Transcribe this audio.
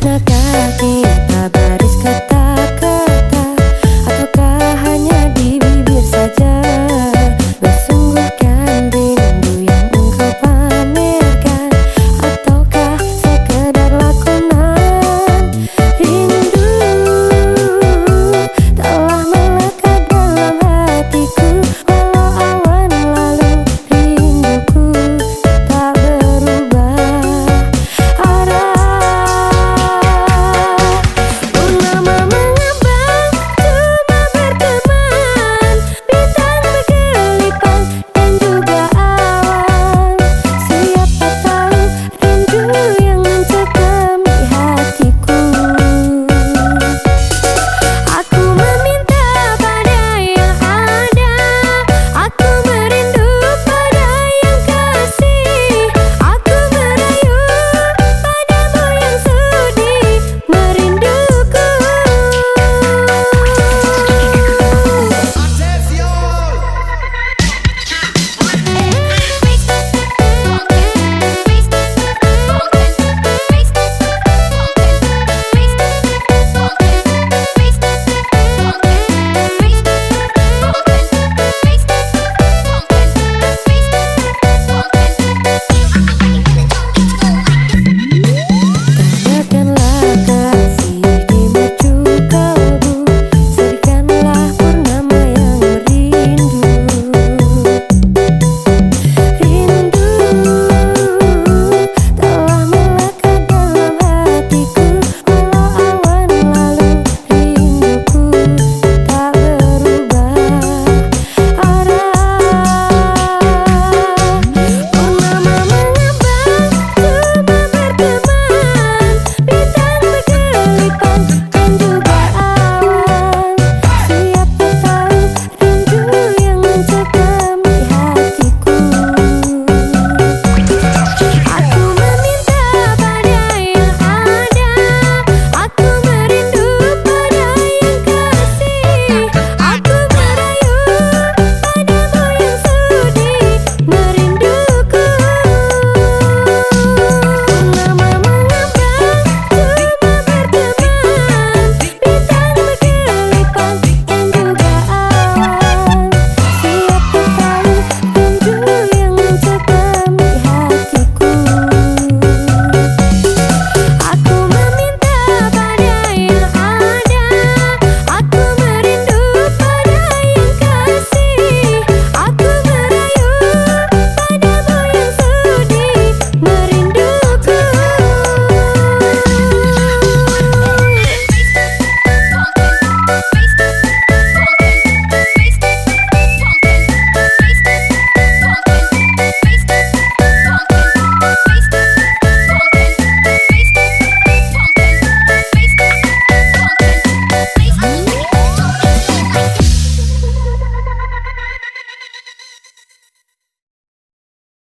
高き